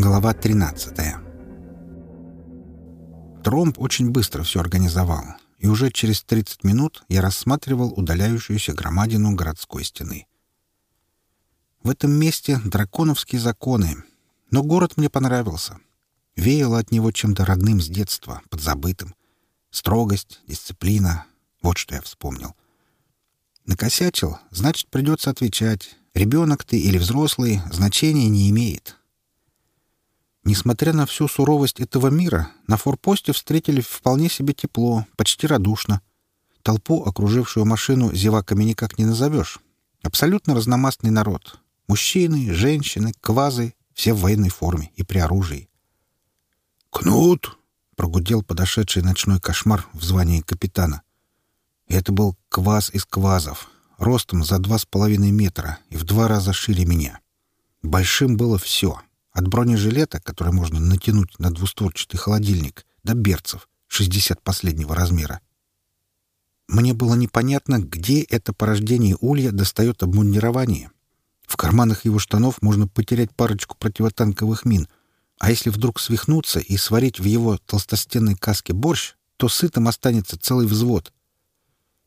Глава 13 Тромб очень быстро все организовал, и уже через 30 минут я рассматривал удаляющуюся громадину городской стены. В этом месте драконовские законы, но город мне понравился. Веяло от него чем-то родным с детства, подзабытым. Строгость, дисциплина — вот что я вспомнил. Накосячил, значит, придется отвечать. Ребенок ты или взрослый, значения не имеет. Несмотря на всю суровость этого мира, на форпосте встретили вполне себе тепло, почти радушно. Толпу, окружившую машину, зеваками никак не назовешь. Абсолютно разномастный народ. Мужчины, женщины, квазы, все в военной форме и при оружии. «Кнут!» — прогудел подошедший ночной кошмар в звании капитана. Это был кваз из квазов, ростом за два с половиной метра и в два раза шире меня. Большим было все — от бронежилета, который можно натянуть на двустворчатый холодильник, до берцев, 60 последнего размера. Мне было непонятно, где это порождение улья достает обмундирование. В карманах его штанов можно потерять парочку противотанковых мин, а если вдруг свихнуться и сварить в его толстостенной каске борщ, то сытым останется целый взвод.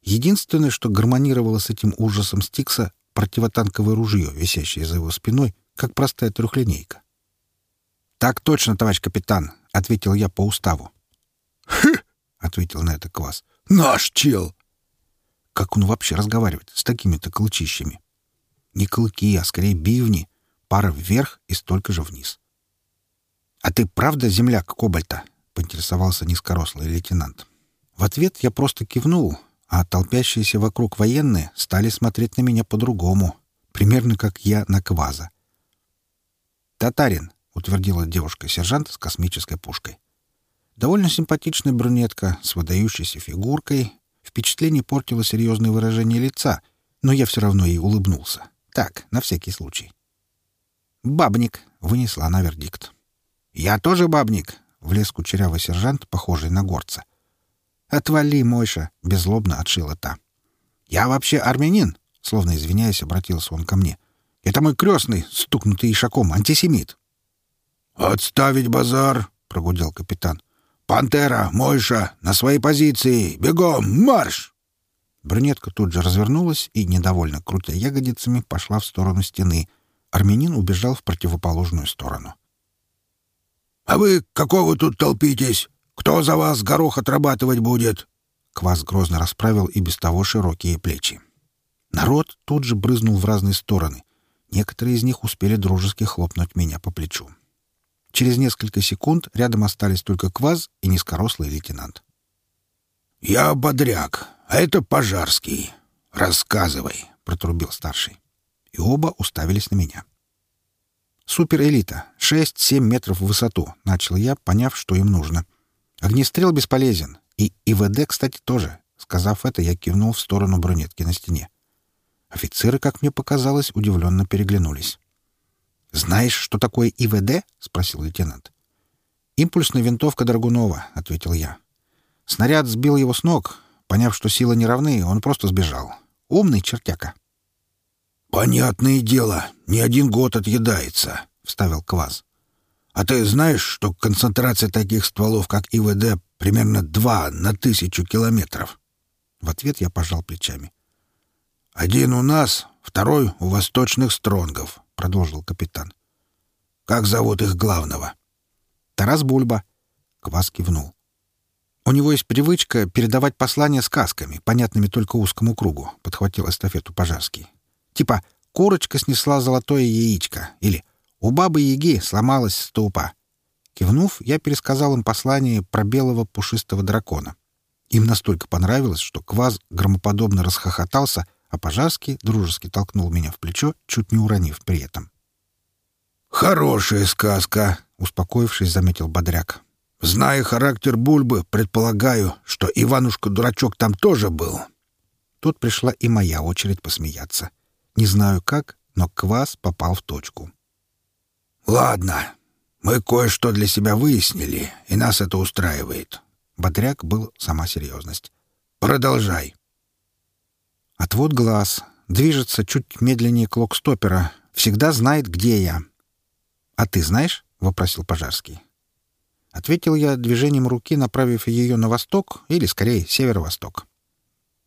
Единственное, что гармонировало с этим ужасом Стикса — противотанковое ружье, висящее за его спиной, как простая трехлинейка. «Так точно, товарищ капитан», — ответил я по уставу. «Хы!» — ответил на это Квас. «Наш чел!» Как он вообще разговаривает с такими-то клычищами? Не клыки, а скорее бивни. Пара вверх и столько же вниз. «А ты правда земляк Кобальта?» — поинтересовался низкорослый лейтенант. В ответ я просто кивнул, а толпящиеся вокруг военные стали смотреть на меня по-другому, примерно как я на Кваза. «Татарин», — утвердила девушка-сержант с космической пушкой. Довольно симпатичная брюнетка с выдающейся фигуркой. Впечатление портило серьезное выражение лица, но я все равно ей улыбнулся. Так, на всякий случай. «Бабник», — вынесла она вердикт. «Я тоже бабник», — влез кучерявый сержант, похожий на горца. «Отвали, Мойша», — беззлобно отшила та. «Я вообще армянин», — словно извиняясь, обратился он ко мне. «Это мой крестный, стукнутый ишаком, антисемит». «Отставить базар!» — прогудел капитан. «Пантера, Мойша, на свои позиции! Бегом, марш!» Брюнетка тут же развернулась и, недовольно крутя ягодицами, пошла в сторону стены. Армянин убежал в противоположную сторону. «А вы какого тут толпитесь? Кто за вас горох отрабатывать будет?» Квас грозно расправил и без того широкие плечи. Народ тут же брызнул в разные стороны. Некоторые из них успели дружески хлопнуть меня по плечу. Через несколько секунд рядом остались только Кваз и низкорослый лейтенант. «Я бодряк, а это Пожарский. Рассказывай», — протрубил старший. И оба уставились на меня. «Суперэлита. Шесть-семь метров в высоту», — начал я, поняв, что им нужно. «Огнестрел бесполезен. И ИВД, кстати, тоже». Сказав это, я кивнул в сторону брюнетки на стене. Офицеры, как мне показалось, удивленно переглянулись. «Знаешь, что такое ИВД?» — спросил лейтенант. «Импульсная винтовка Драгунова», — ответил я. Снаряд сбил его с ног. Поняв, что силы не равны, он просто сбежал. Умный чертяка. «Понятное дело, не один год отъедается», — вставил Кваз. «А ты знаешь, что концентрация таких стволов, как ИВД, примерно два на тысячу километров?» В ответ я пожал плечами. «Один у нас, второй у восточных стронгов продолжил капитан. «Как зовут их главного?» «Тарас Бульба». Квас кивнул. «У него есть привычка передавать послания сказками, понятными только узкому кругу», — подхватил эстафету Пожарский. «Типа «Курочка снесла золотое яичко» или «У бабы-яги сломалась ступа». Кивнув, я пересказал им послание про белого пушистого дракона. Им настолько понравилось, что Кваз громоподобно расхохотался — а Пожарский дружески толкнул меня в плечо, чуть не уронив при этом. «Хорошая сказка», — успокоившись, заметил Бодряк. «Зная характер Бульбы, предполагаю, что Иванушка-дурачок там тоже был». Тут пришла и моя очередь посмеяться. Не знаю как, но квас попал в точку. «Ладно, мы кое-что для себя выяснили, и нас это устраивает». Бодряк был сама серьезность. «Продолжай». Отвод глаз. Движется чуть медленнее клок-стопера. Всегда знает, где я. «А ты знаешь?» — вопросил Пожарский. Ответил я движением руки, направив ее на восток, или, скорее, северо-восток.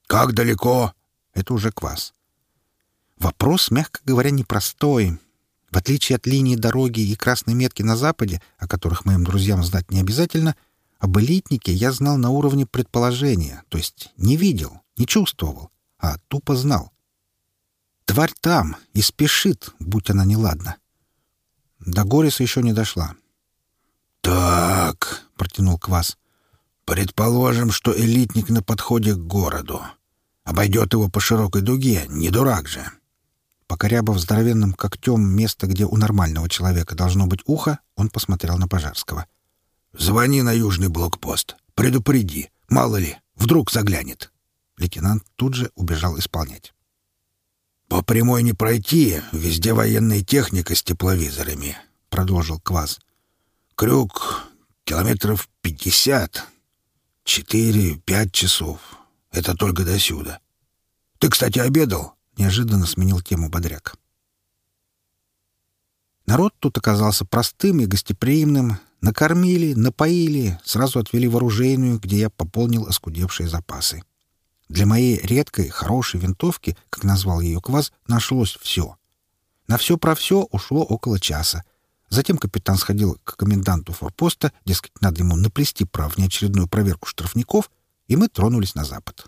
«Как далеко?» Это уже квас. Вопрос, мягко говоря, непростой. В отличие от линии дороги и красной метки на западе, о которых моим друзьям знать не обязательно, об элитнике я знал на уровне предположения, то есть не видел, не чувствовал, а тупо знал. Тварь там и спешит, будь она неладна. До Гориса еще не дошла. «Так», — протянул Квас, — «предположим, что элитник на подходе к городу. Обойдет его по широкой дуге, не дурак же». Покорябав здоровенным когтем место, где у нормального человека должно быть ухо, он посмотрел на Пожарского. «Звони на южный блокпост. Предупреди. Мало ли, вдруг заглянет». Лейтенант тут же убежал исполнять. «По прямой не пройти, везде военная техника с тепловизорами», — продолжил Кваз. Крюк километров пятьдесят. Четыре-пять часов. Это только до сюда. Ты, кстати, обедал? Неожиданно сменил тему бодряк. Народ тут оказался простым и гостеприимным. Накормили, напоили, сразу отвели в оружейную, где я пополнил оскудевшие запасы. Для моей редкой, хорошей винтовки, как назвал ее Кваз, нашлось все. На все про все ушло около часа — Затем капитан сходил к коменданту форпоста, дескать, надо ему наплести про внеочередную проверку штрафников, и мы тронулись на запад.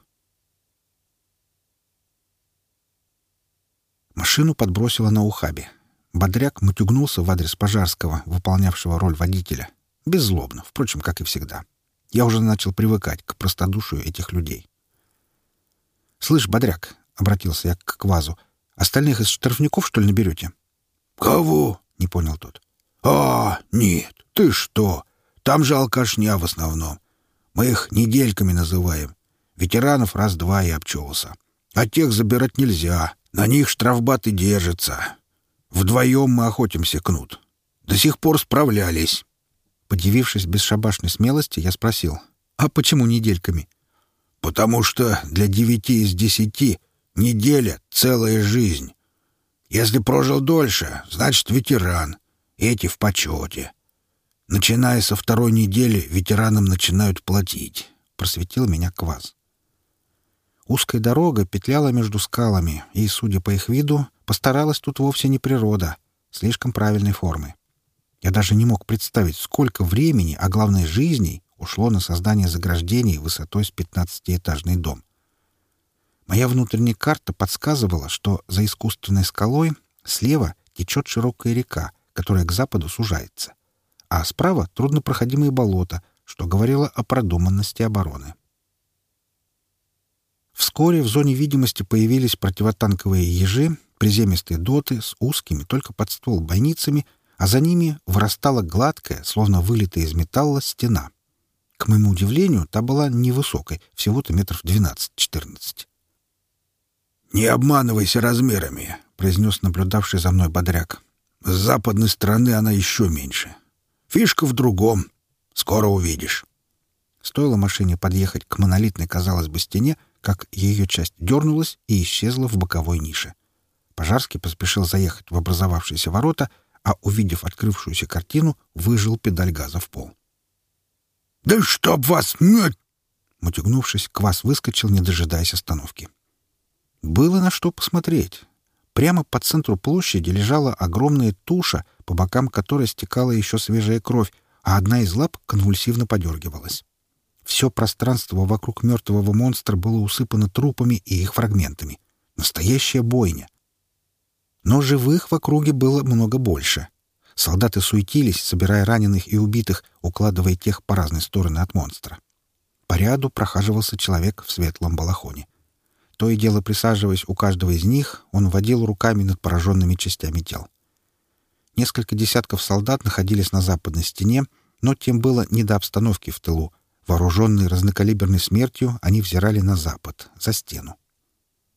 Машину подбросило на ухабе. Бодряк мутюгнулся в адрес Пожарского, выполнявшего роль водителя. Беззлобно, впрочем, как и всегда. Я уже начал привыкать к простодушию этих людей. «Слышь, Бодряк», — обратился я к Квазу, — «остальных из штрафников, что ли, наберете?» «Кого?» — не понял тот. «А, нет, ты что? Там же алкашня в основном. Мы их недельками называем. Ветеранов раз-два и обчелся. А тех забирать нельзя. На них штрафбаты держатся. Вдвоем мы охотимся, Кнут. До сих пор справлялись». Подивившись бесшабашной смелости, я спросил, «А почему недельками?» «Потому что для девяти из десяти неделя — целая жизнь. Если прожил дольше, значит, ветеран эти в почете. Начиная со второй недели ветеранам начинают платить. Просветил меня Кваз. Узкая дорога петляла между скалами, и, судя по их виду, постаралась тут вовсе не природа, слишком правильной формы. Я даже не мог представить, сколько времени, а главное жизней, ушло на создание заграждений высотой с пятнадцатиэтажный дом. Моя внутренняя карта подсказывала, что за искусственной скалой слева течет широкая река, которая к западу сужается, а справа — труднопроходимые болота, что говорило о продуманности обороны. Вскоре в зоне видимости появились противотанковые ежи, приземистые доты с узкими, только под ствол бойницами, а за ними вырастала гладкая, словно вылитая из металла, стена. К моему удивлению, та была невысокой, всего-то метров 12-14. «Не обманывайся размерами», — произнес наблюдавший за мной бодряк. С западной стороны она еще меньше. Фишка в другом. Скоро увидишь. Стоило машине подъехать к монолитной, казалось бы, стене, как ее часть дернулась и исчезла в боковой нише. Пожарский поспешил заехать в образовавшиеся ворота, а, увидев открывшуюся картину, выжил педаль газа в пол. «Да чтоб вас нет!» Мутюгнувшись, Квас выскочил, не дожидаясь остановки. Было на что посмотреть. Прямо по центру площади лежала огромная туша, по бокам которой стекала еще свежая кровь, а одна из лап конвульсивно подергивалась. Все пространство вокруг мертвого монстра было усыпано трупами и их фрагментами. Настоящая бойня. Но живых в округе было много больше. Солдаты суетились, собирая раненых и убитых, укладывая тех по разные стороны от монстра. По ряду прохаживался человек в светлом балахоне. То и дело присаживаясь у каждого из них, он водил руками над пораженными частями тел. Несколько десятков солдат находились на западной стене, но тем было не до обстановки в тылу. Вооруженные разнокалиберной смертью, они взирали на запад, за стену.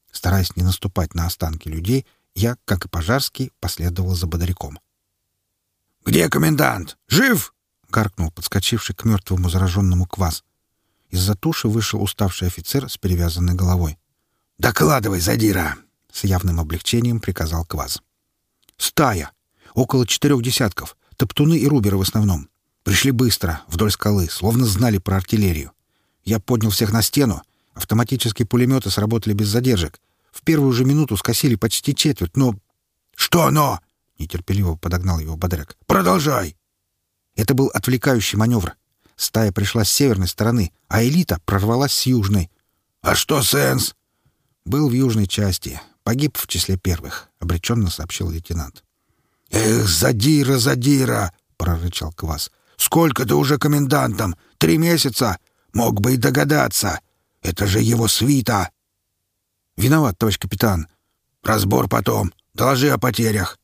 Стараясь не наступать на останки людей, я, как и Пожарский, последовал за Бодряком. «Где комендант? Жив?» — гаркнул подскочивший к мертвому зараженному квас. Из-за туши вышел уставший офицер с перевязанной головой. «Докладывай, задира!» — с явным облегчением приказал Кваз. «Стая! Около четырех десятков. топтуны и руберы в основном. Пришли быстро, вдоль скалы, словно знали про артиллерию. Я поднял всех на стену. Автоматические пулеметы сработали без задержек. В первую же минуту скосили почти четверть, но... «Что но?» — нетерпеливо подогнал его Бодряк. «Продолжай!» Это был отвлекающий маневр. Стая пришла с северной стороны, а элита прорвалась с южной. «А что Сенс?» «Был в южной части. Погиб в числе первых», — обреченно сообщил лейтенант. «Эх, задира, задира!» — прорычал Квас. «Сколько ты уже комендантом? Три месяца? Мог бы и догадаться. Это же его свита!» «Виноват, товарищ капитан. Разбор потом. Доложи о потерях».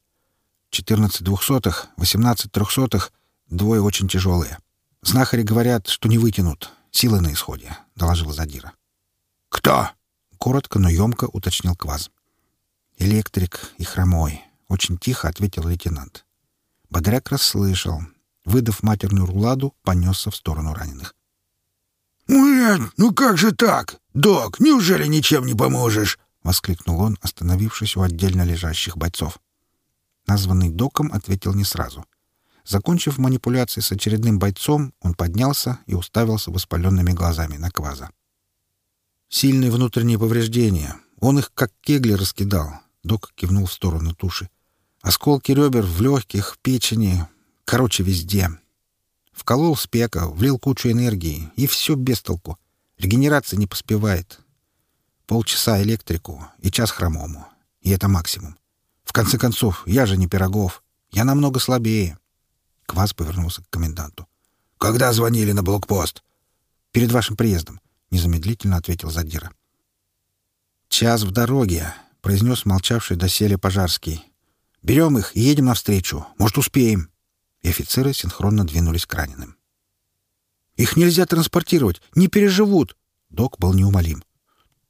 «Четырнадцать двухсотых, восемнадцать трехсотых, двое очень тяжелые. Знахари говорят, что не вытянут. Силы на исходе», — доложил Задира. «Кто?» — коротко, но емко уточнил Кваз. «Электрик и хромой», — очень тихо ответил лейтенант. Бодряк расслышал. Выдав матерную руладу, понесся в сторону раненых. «Нет, ну как же так? Док, неужели ничем не поможешь?» — воскликнул он, остановившись у отдельно лежащих бойцов. Названный доком ответил не сразу. Закончив манипуляции с очередным бойцом, он поднялся и уставился воспаленными глазами на Кваза. «Сильные внутренние повреждения. Он их как кегли раскидал», — док кивнул в сторону туши. «Осколки ребер в легких, печени. Короче, везде. Вколол спека, влил кучу энергии, и все без толку. Регенерация не поспевает. Полчаса электрику и час хромому. И это максимум. Конце концов, я же не Пирогов. Я намного слабее. Квас повернулся к коменданту. «Когда звонили на блокпост?» «Перед вашим приездом», — незамедлительно ответил Задира. «Час в дороге», — произнес молчавший доселе Пожарский. «Берем их и едем навстречу. Может, успеем» и офицеры синхронно двинулись к раненым. «Их нельзя транспортировать! Не переживут!» Док был неумолим.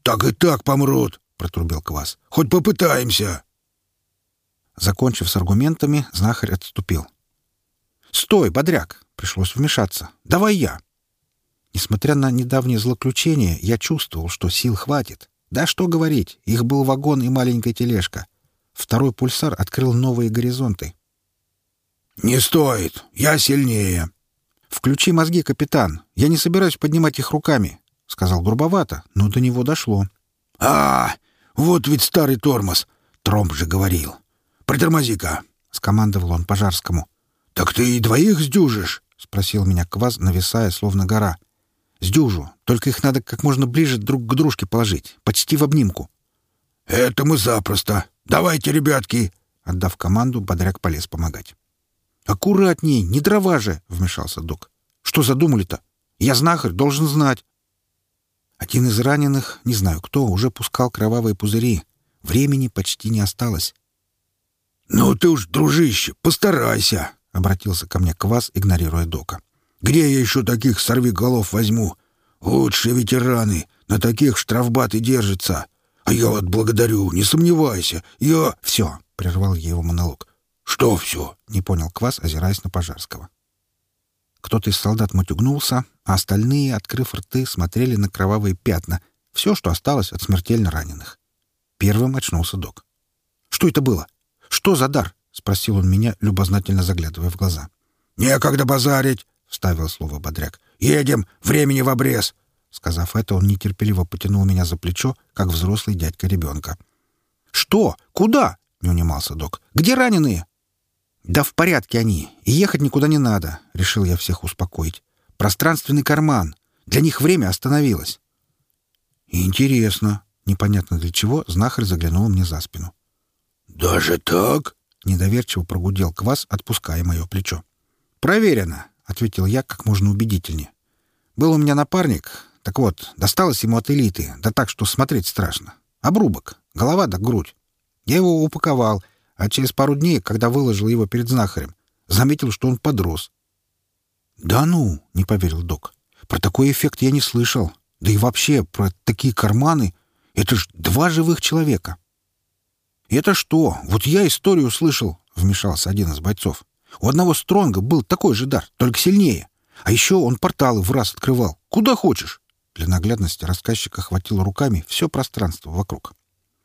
«Так и так помрут!» — протрубил Квас. «Хоть попытаемся!» Закончив с аргументами, знахарь отступил. «Стой, бодряк!» — пришлось вмешаться. «Давай я!» Несмотря на недавнее злоключение, я чувствовал, что сил хватит. Да что говорить, их был вагон и маленькая тележка. Второй пульсар открыл новые горизонты. «Не стоит. Я сильнее». «Включи мозги, капитан. Я не собираюсь поднимать их руками», — сказал грубовато, но до него дошло. «А, вот ведь старый тормоз. Тромп же говорил. Притормози-ка», — скомандовал он Пожарскому. «Так ты и двоих сдюжишь?» — спросил меня Кваз, нависая, словно гора. «Сдюжу. Только их надо как можно ближе друг к дружке положить. Почти в обнимку». «Это мы запросто. Давайте, ребятки!» Отдав команду, Бодряк полез помогать. «Аккуратней, не дрова же!» — вмешался док. «Что задумали-то? Я знахарь, должен знать!» Один из раненых, не знаю кто, уже пускал кровавые пузыри. Времени почти не осталось. «Ну ты уж, дружище, постарайся!» — обратился ко мне Квас, игнорируя дока. «Где я еще таких сорвиголов возьму? Лучшие ветераны, на таких штрафбаты держатся. А я вот благодарю, не сомневайся, я...» «Все!» — прервал я его монолог. «Что все?» — не понял Квас, озираясь на Пожарского. Кто-то из солдат матюгнулся, а остальные, открыв рты, смотрели на кровавые пятна, все, что осталось от смертельно раненых. Первым очнулся док. «Что это было? Что за дар?» — спросил он меня, любознательно заглядывая в глаза. «Некогда базарить!» — вставил слово бодряк. «Едем! Времени в обрез!» Сказав это, он нетерпеливо потянул меня за плечо, как взрослый дядька ребенка. «Что? Куда?» — не унимался док. «Где раненые?» «Да в порядке они, и ехать никуда не надо», — решил я всех успокоить. «Пространственный карман. Для них время остановилось». «Интересно», — непонятно для чего, знахарь заглянул мне за спину. «Даже так?» — недоверчиво прогудел квас, отпуская мое плечо. «Проверено», — ответил я как можно убедительнее. «Был у меня напарник. Так вот, досталось ему от элиты, да так, что смотреть страшно. Обрубок, голова да грудь. Я его упаковал — а через пару дней, когда выложил его перед знахарем, заметил, что он подрос. «Да ну!» — не поверил док. «Про такой эффект я не слышал. Да и вообще, про такие карманы — это ж два живых человека». «Это что? Вот я историю слышал», — вмешался один из бойцов. «У одного Стронга был такой же дар, только сильнее. А еще он порталы в раз открывал. Куда хочешь». Для наглядности рассказчика хватило руками все пространство вокруг.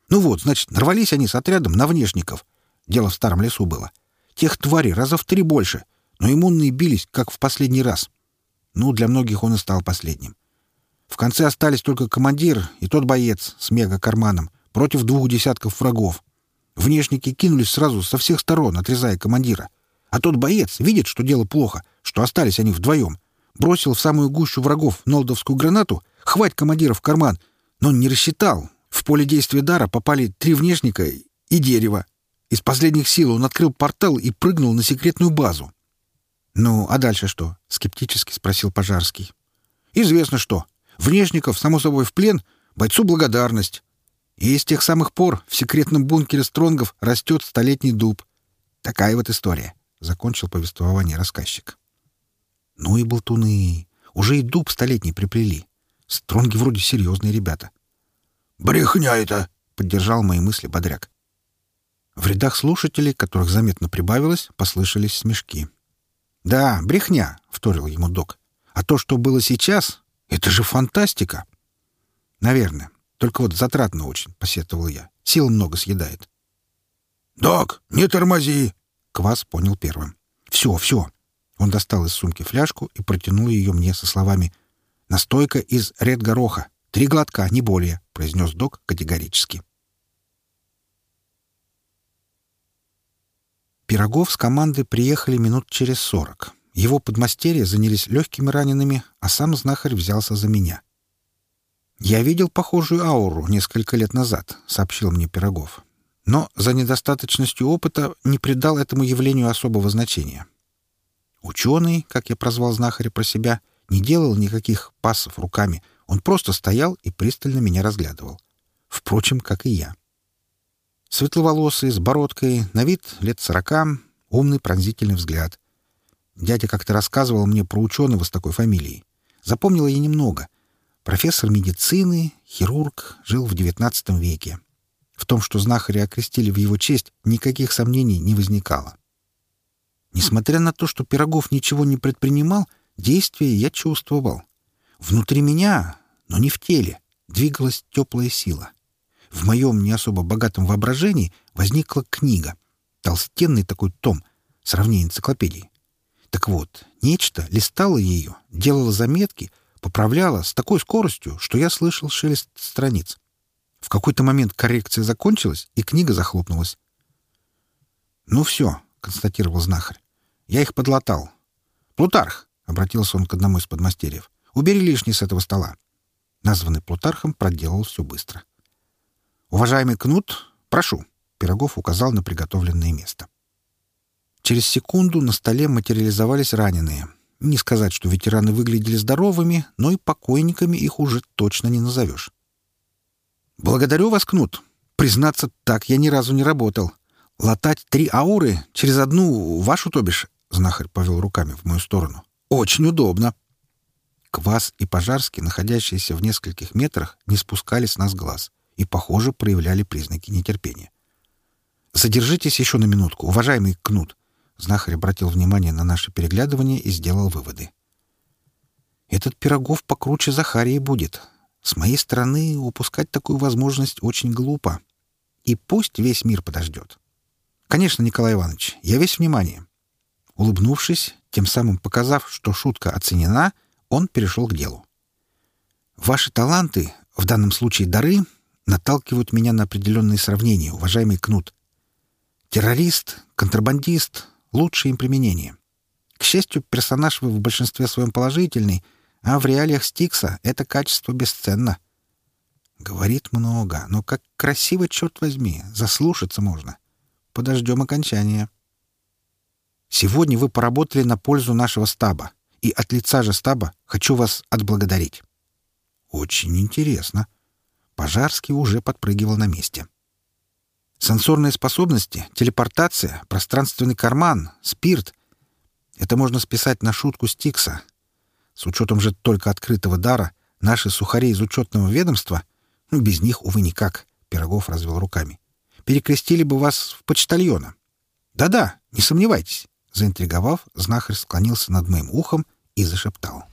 «Ну вот, значит, нарвались они с отрядом на внешников. Дело в старом лесу было. Тех тварей раза в три больше. но иммунные бились, как в последний раз. Ну, для многих он и стал последним. В конце остались только командир и тот боец с мега-карманом против двух десятков врагов. Внешники кинулись сразу со всех сторон, отрезая командира. А тот боец видит, что дело плохо, что остались они вдвоем. Бросил в самую гущу врагов нолдовскую гранату, хвать командира в карман. Но не рассчитал. В поле действия дара попали три внешника и дерево. Из последних сил он открыл портал и прыгнул на секретную базу. «Ну, а дальше что?» — скептически спросил Пожарский. «Известно что. Внешников, само собой, в плен, бойцу благодарность. И с тех самых пор в секретном бункере Стронгов растет столетний дуб. Такая вот история», — закончил повествование рассказчик. «Ну и болтуны. Уже и дуб столетний приплели. Стронги вроде серьезные ребята». «Брехня это!» — поддержал мои мысли Бодряк. В рядах слушателей, которых заметно прибавилось, послышались смешки. «Да, брехня», — вторил ему док. «А то, что было сейчас, это же фантастика!» «Наверное. Только вот затратно очень», — посетовал я. «Сил много съедает». «Док, не тормози!» — Квас понял первым. «Все, все!» Он достал из сумки фляжку и протянул ее мне со словами «Настойка из редгороха. Три глотка, не более», — произнес док категорически. Пирогов с командой приехали минут через сорок. Его подмастерья занялись легкими ранеными, а сам знахарь взялся за меня. «Я видел похожую ауру несколько лет назад», — сообщил мне Пирогов. Но за недостаточностью опыта не придал этому явлению особого значения. Ученый, как я прозвал знахаря про себя, не делал никаких пасов руками, он просто стоял и пристально меня разглядывал. Впрочем, как и я. Светловолосый, с бородкой, на вид лет сорока, умный пронзительный взгляд. Дядя как-то рассказывал мне про ученого с такой фамилией. Запомнила я немного. Профессор медицины, хирург, жил в XIX веке. В том, что знахаря окрестили в его честь, никаких сомнений не возникало. Несмотря на то, что Пирогов ничего не предпринимал, действие я чувствовал. Внутри меня, но не в теле, двигалась теплая сила — в моем не особо богатом воображении возникла книга. Толстенный такой том, сравнение энциклопедии. Так вот, нечто листало ее, делало заметки, поправляло с такой скоростью, что я слышал шелест страниц. В какой-то момент коррекция закончилась, и книга захлопнулась. «Ну все», — констатировал знахарь. «Я их подлатал». «Плутарх», — обратился он к одному из подмастерьев, — «убери лишнее с этого стола». Названный Плутархом проделал все быстро. «Уважаемый Кнут, прошу!» Пирогов указал на приготовленное место. Через секунду на столе материализовались раненые. Не сказать, что ветераны выглядели здоровыми, но и покойниками их уже точно не назовешь. «Благодарю вас, Кнут. Признаться, так я ни разу не работал. Латать три ауры через одну, вашу, то бишь, — знахарь повел руками в мою сторону. «Очень удобно». Квас и Пожарский, находящиеся в нескольких метрах, не спускали с нас глаз и, похоже, проявляли признаки нетерпения. «Задержитесь еще на минутку, уважаемый Кнут!» Знахарь обратил внимание на наше переглядывание и сделал выводы. «Этот Пирогов покруче Захарии будет. С моей стороны упускать такую возможность очень глупо. И пусть весь мир подождет. Конечно, Николай Иванович, я весь внимание». Улыбнувшись, тем самым показав, что шутка оценена, он перешел к делу. «Ваши таланты, в данном случае дары, наталкивают меня на определенные сравнения, уважаемый Кнут. Террорист, контрабандист — лучшее им применение. К счастью, персонаж вы в большинстве своем положительный, а в реалиях Стикса это качество бесценно. Говорит много, но как красиво, черт возьми, заслушаться можно. Подождем окончания. Сегодня вы поработали на пользу нашего стаба, и от лица же стаба хочу вас отблагодарить. Очень интересно. — Пожарский уже подпрыгивал на месте. Сенсорные способности, телепортация, пространственный карман, спирт — это можно списать на шутку Стикса. С учетом же только открытого дара, наши сухари из учетного ведомства, ну, без них, увы, никак, — Пирогов развел руками, — перекрестили бы вас в почтальона. Да-да, не сомневайтесь. Заинтриговав, знахарь склонился над моим ухом и зашептал.